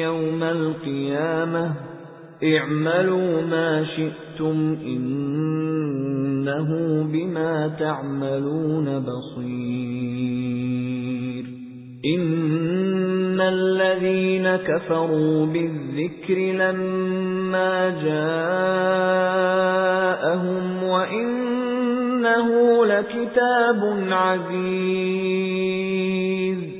يَوْمَ الْقِيَامَةِ اعْمَلُوا مَا شِئْتُمْ إِنَّهُ بِمَا تَعْمَلُونَ بَصِيرٌ. إِنَّ الَّذِينَ كَفَرُوا بِالذِّكْرِ لَمَّا جَاءَهُمْ وَإِنَّهُ لَكِتَابٌ عَزِيزٌ.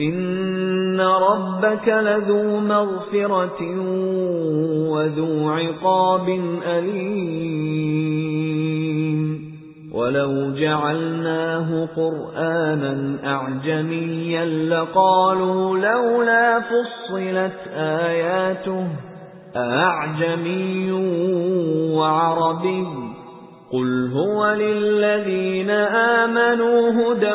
إِنَّ رَبَّكَ لَذُو مَغْفِرَةٍ وَذُو عِقَابٍ أَلِيمٍ وَلَوْ جَعَلْنَاهُ قُرْآنًا أَعْجَمِيًّا لَّقَالُوا لَوْلَا فُصِّلَتْ آيَاتُهُ أَأَعْجَمِيٌّ وَعَرَبِيٌّ قُلْ هُوَ لِلَّذِينَ آمَنُوا هُدًى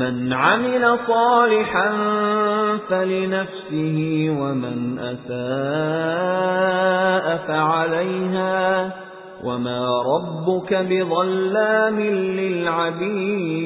مَنْ عَمِلَ صَالِحًا فَلِنَفْسِهِ وَمَنْ أَسَاءَ فَعَلَيْهَا وَمَا رَبُّكَ بِظَلَّامٍ لِّلْعَبِيدِ.